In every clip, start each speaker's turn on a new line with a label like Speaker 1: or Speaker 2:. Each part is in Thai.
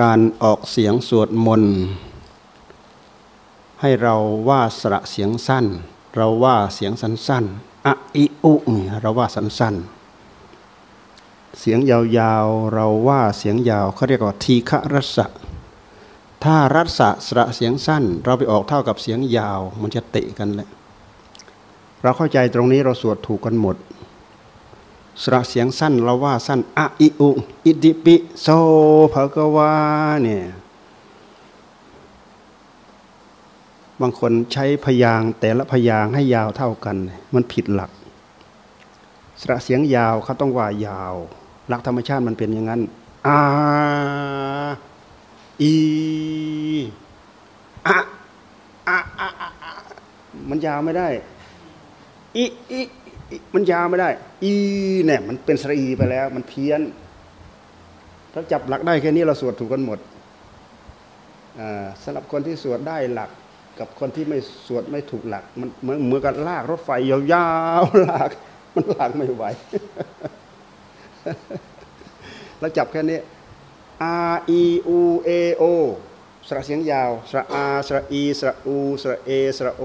Speaker 1: การออกเสียงสวดมนต์ให้เราว่าสระเสียงสั้น เราว่าเสียงสั้นๆอะอิอุเราว่าสั้นๆ เสียงยาวๆ เราว่าเสียงยาวเขาเรียกว่าทีฆรัสะถ้ารัศะสระเสียงสั้น เราไปออกเท่ากับเสียงยาว มันจะเตะกันแหละเราเข้าใจตรงนี้เราสวดถูกกันหมด สระเสียงสั้นเราว่าสั้นอะอิอุอิติปิโซภะกวาเนี่ยบางคนใช้พยางแต่ละพยางให้ยาวเท่ากัน มันผิดหลัก สระเสียงยาวเขาต้องว่ายาว หลักธรรมชาติมันเป็นอย่างนั้นอาอีอะอะอะอะมันยาวไม่ได้อีอี มันยาวไม่ได้ อีเนี่ยมันเป็นสระอีไปแล้ว มันเพี้ยน ถ้าจับหลักได้แค่นี้เราสวดถูกกันหมดสำหรับคนที่สวดได้หลัก กับคนที่ไม่สวดไม่ถูกหลัก มันเหมือนเหมือนกับลากรถไฟยาวๆลาก มันลากไม่ไหวเราจับแค่นี้ R E U A O สระเสียงยาว สระ R สระ E สระ U สระ A สระ O ส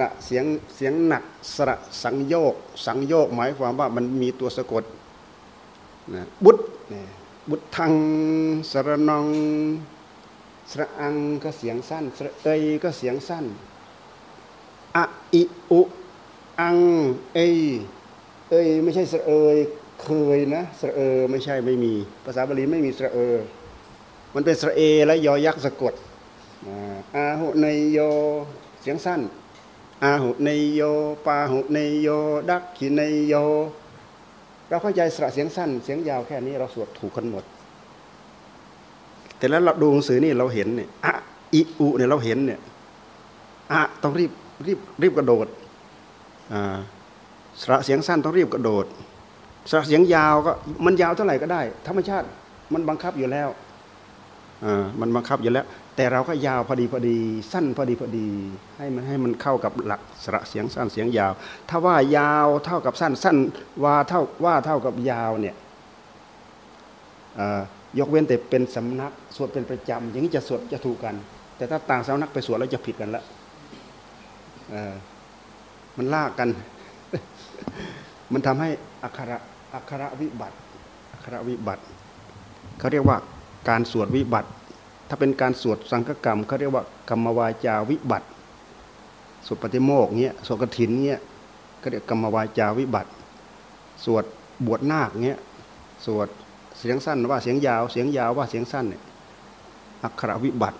Speaker 1: ระเสียงเสียงหนักสระสังโยกสังโยกหมายความว่ามันมีตัวสะกดนะบุตรบุตรทางสระนองสระอังก็เสียงสั้นสระเอยก็เสียงสั้นอะอิอุอังเอยเอยไม่ใช่สระเอยเคยนะสระเออไม่ใช่ไม่มี ภาษาบาลีไม่มีสระเออ มันเป็นสระเอและยอยักษ์สะกดอาหุเนยโยเสียงสั้น อาหุเนโยปาหุเนโย ดักขิเนโย เราเข้าใจสระเสียงสั้น เสียงยาวแค่นี้เราสวดถูกกันหมด แต่แล้วเราดูหนังสือนี่เราเห็นเนี่ยอะอิอุเนี่ยเราเห็นเนี่ยอะต้องรีบรีบรีบกระโดดอ่าสระเสียงสั้นต้องรีบกระโดด สระเสียงยาวก็มันยาวเท่าไหร่ก็ได้ ธรรมชาติมันบังคับอยู่แล้ว มันบังคับอยู่แล้ว แต่เราก็ยาวพอดีพอดี สั้นพอดีพอดี ให้มันให้มันเข้ากับหลักสระเสียงสั้นเสียงยาว ถ้าว่ายาวเท่ากับสั้นสั้นว่าเท่าว่าเท่ากับยาวเนี่ยยกเว้นแต่เป็นสำนักสวดเป็นประจำอย่างนี้จะสวดจะถูกกัน แต่ถ้าต่างสำนักไปสวดแล้วจะผิดกันละมันลากกัน มันทำให้อักขระอักขระวิบัติอักขระวิบัติเขาเรียกว่า การสวดวิบัติ ถ้าเป็นการสวดสังฆกรรมเขาเรียกว่ากรรมวาจาวิบัติสวดปฏิโมกเงี้ยสวดกฐินเงี้ยก็เรียกกรรมวาจาวิบัติ สวดบวชนาคเงี้ยสวดเสียงสั้นว่าเสียงยาว เสียงยาวว่าเสียงสั้นเนี่ยอักขรวิบัติ